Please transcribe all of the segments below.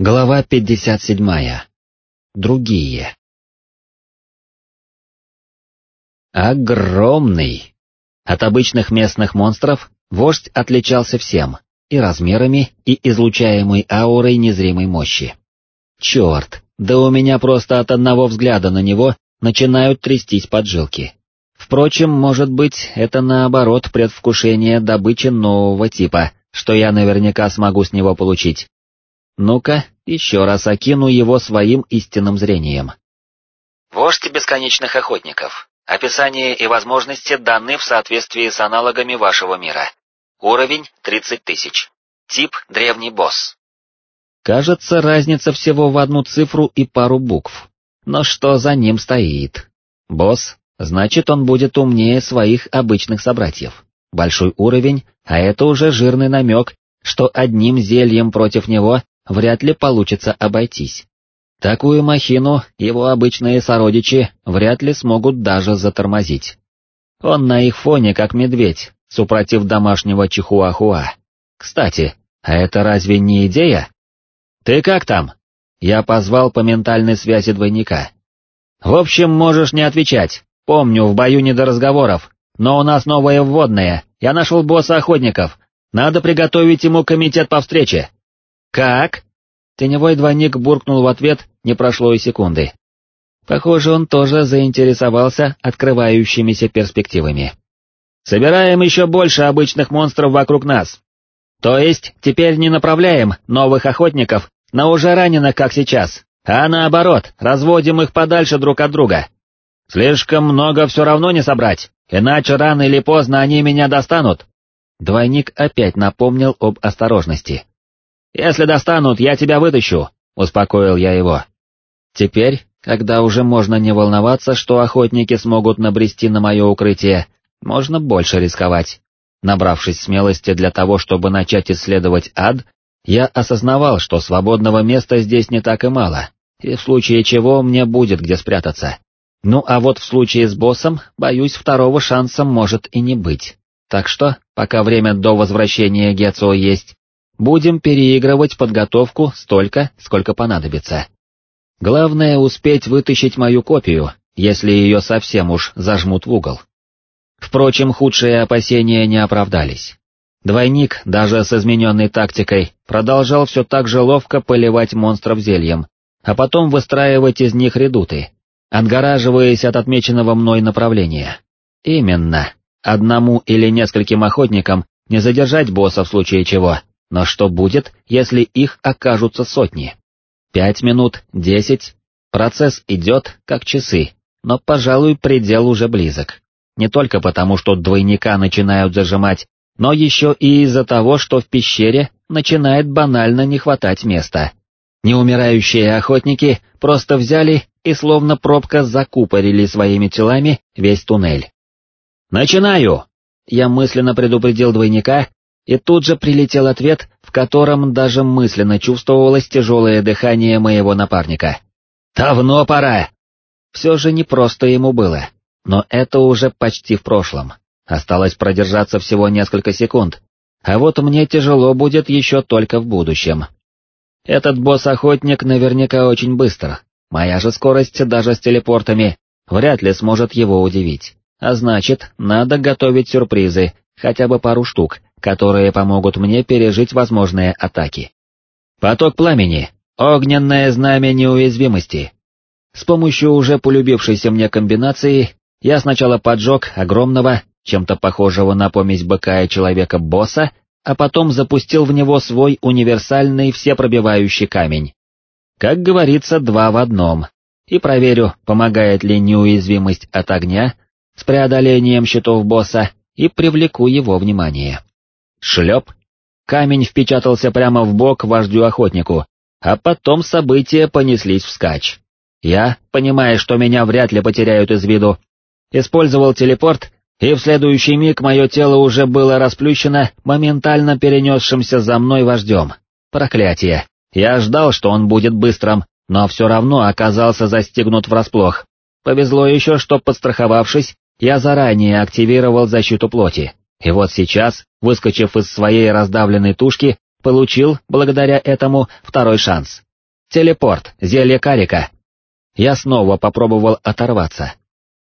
Глава 57. Другие. Огромный. От обычных местных монстров вождь отличался всем, и размерами, и излучаемой аурой незримой мощи. Черт, да у меня просто от одного взгляда на него начинают трястись поджилки. Впрочем, может быть, это наоборот предвкушение добычи нового типа, что я наверняка смогу с него получить. Ну-ка, еще раз окину его своим истинным зрением. Вождь бесконечных охотников. Описание и возможности даны в соответствии с аналогами вашего мира. Уровень 30 тысяч. Тип древний босс. Кажется, разница всего в одну цифру и пару букв. Но что за ним стоит? Босс, значит он будет умнее своих обычных собратьев. Большой уровень, а это уже жирный намек, что одним зельем против него вряд ли получится обойтись. Такую махину его обычные сородичи вряд ли смогут даже затормозить. Он на их фоне как медведь, супротив домашнего чихуахуа. Кстати, а это разве не идея? «Ты как там?» Я позвал по ментальной связи двойника. «В общем, можешь не отвечать. Помню, в бою не до разговоров. Но у нас новое вводное. Я нашел босса охотников. Надо приготовить ему комитет по встрече. «Как?» Теневой двойник буркнул в ответ, не прошло и секунды. Похоже, он тоже заинтересовался открывающимися перспективами. «Собираем еще больше обычных монстров вокруг нас. То есть, теперь не направляем новых охотников на уже раненых, как сейчас, а наоборот, разводим их подальше друг от друга. Слишком много все равно не собрать, иначе рано или поздно они меня достанут». Двойник опять напомнил об осторожности. «Если достанут, я тебя вытащу», — успокоил я его. Теперь, когда уже можно не волноваться, что охотники смогут набрести на мое укрытие, можно больше рисковать. Набравшись смелости для того, чтобы начать исследовать ад, я осознавал, что свободного места здесь не так и мало, и в случае чего мне будет где спрятаться. Ну а вот в случае с боссом, боюсь, второго шанса может и не быть. Так что, пока время до возвращения Гецо есть, Будем переигрывать подготовку столько, сколько понадобится. Главное успеть вытащить мою копию, если ее совсем уж зажмут в угол. Впрочем, худшие опасения не оправдались. Двойник, даже с измененной тактикой, продолжал все так же ловко поливать монстров зельем, а потом выстраивать из них редуты, отгораживаясь от отмеченного мной направления. Именно, одному или нескольким охотникам не задержать босса в случае чего, но что будет, если их окажутся сотни? Пять минут, десять. Процесс идет, как часы, но, пожалуй, предел уже близок. Не только потому, что двойника начинают зажимать, но еще и из-за того, что в пещере начинает банально не хватать места. Неумирающие охотники просто взяли и словно пробка закупорили своими телами весь туннель. «Начинаю!» Я мысленно предупредил двойника и тут же прилетел ответ, в котором даже мысленно чувствовалось тяжелое дыхание моего напарника. «Давно пора!» Все же не просто ему было, но это уже почти в прошлом. Осталось продержаться всего несколько секунд, а вот мне тяжело будет еще только в будущем. Этот босс-охотник наверняка очень быстр, моя же скорость даже с телепортами вряд ли сможет его удивить, а значит, надо готовить сюрпризы, хотя бы пару штук, которые помогут мне пережить возможные атаки. Поток пламени, огненное знамя неуязвимости. С помощью уже полюбившейся мне комбинации я сначала поджег огромного, чем-то похожего на помесь быка и человека-босса, а потом запустил в него свой универсальный всепробивающий камень. Как говорится, два в одном. И проверю, помогает ли неуязвимость от огня с преодолением щитов босса, и привлеку его внимание. Шлеп. Камень впечатался прямо в бок вождю-охотнику, а потом события понеслись вскачь. Я, понимая, что меня вряд ли потеряют из виду, использовал телепорт, и в следующий миг мое тело уже было расплющено моментально перенесшимся за мной вождем. Проклятие. Я ждал, что он будет быстрым, но все равно оказался застигнут врасплох. Повезло еще, что, подстраховавшись, я заранее активировал защиту плоти. И вот сейчас, выскочив из своей раздавленной тушки, получил, благодаря этому, второй шанс. Телепорт, зелье карика. Я снова попробовал оторваться.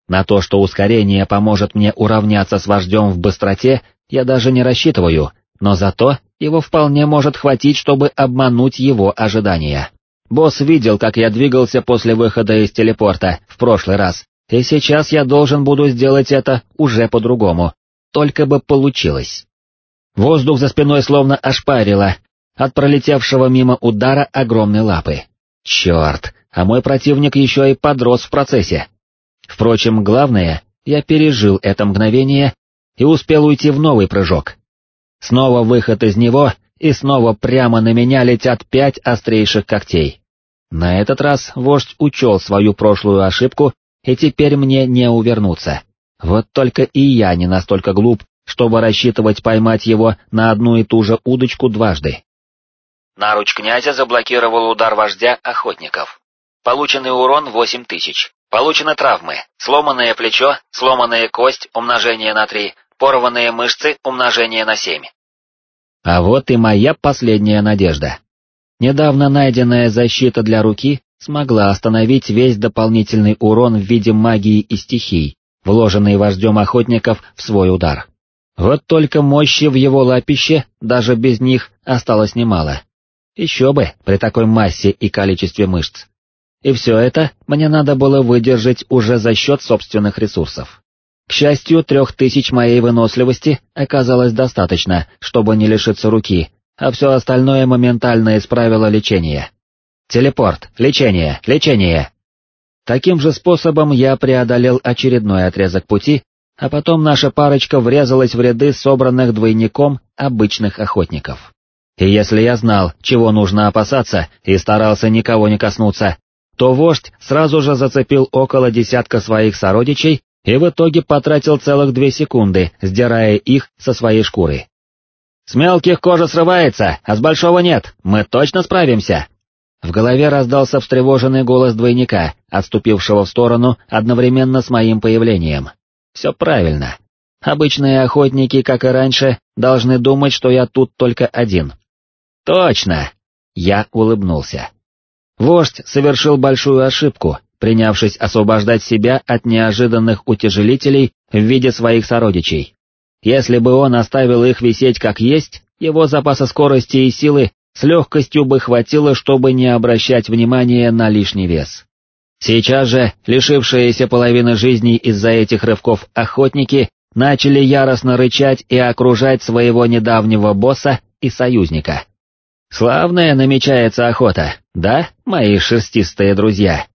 На то, что ускорение поможет мне уравняться с вождем в быстроте, я даже не рассчитываю, но зато его вполне может хватить, чтобы обмануть его ожидания. Босс видел, как я двигался после выхода из телепорта в прошлый раз, и сейчас я должен буду сделать это уже по-другому, только бы получилось. Воздух за спиной словно ошпарило от пролетевшего мимо удара огромной лапы. Черт, а мой противник еще и подрос в процессе. Впрочем, главное, я пережил это мгновение и успел уйти в новый прыжок. Снова выход из него, и снова прямо на меня летят пять острейших когтей. На этот раз вождь учел свою прошлую ошибку, и теперь мне не увернуться. Вот только и я не настолько глуп, чтобы рассчитывать поймать его на одну и ту же удочку дважды. Наруч князя заблокировал удар вождя охотников. Полученный урон 8000. Получены травмы, сломанное плечо, сломанная кость, умножение на 3, порванные мышцы, умножение на 7. А вот и моя последняя надежда. Недавно найденная защита для руки смогла остановить весь дополнительный урон в виде магии и стихий, вложенный вождем охотников в свой удар. Вот только мощи в его лапище, даже без них, осталось немало. Еще бы, при такой массе и количестве мышц. И все это мне надо было выдержать уже за счет собственных ресурсов. К счастью, трех тысяч моей выносливости оказалось достаточно, чтобы не лишиться руки, а все остальное моментально исправило лечение. Телепорт, лечение, лечение. Таким же способом я преодолел очередной отрезок пути, а потом наша парочка врезалась в ряды собранных двойником обычных охотников. И если я знал, чего нужно опасаться, и старался никого не коснуться, то вождь сразу же зацепил около десятка своих сородичей и в итоге потратил целых две секунды, сдирая их со своей шкуры. «С мелких кожа срывается, а с большого нет, мы точно справимся!» В голове раздался встревоженный голос двойника, отступившего в сторону одновременно с моим появлением. «Все правильно. Обычные охотники, как и раньше, должны думать, что я тут только один». «Точно!» Я улыбнулся. Вождь совершил большую ошибку, принявшись освобождать себя от неожиданных утяжелителей в виде своих сородичей. Если бы он оставил их висеть как есть, его запаса скорости и силы с легкостью бы хватило, чтобы не обращать внимания на лишний вес. Сейчас же, лишившиеся половины жизни из-за этих рывков охотники, начали яростно рычать и окружать своего недавнего босса и союзника. Славная намечается охота, да, мои шерстистые друзья?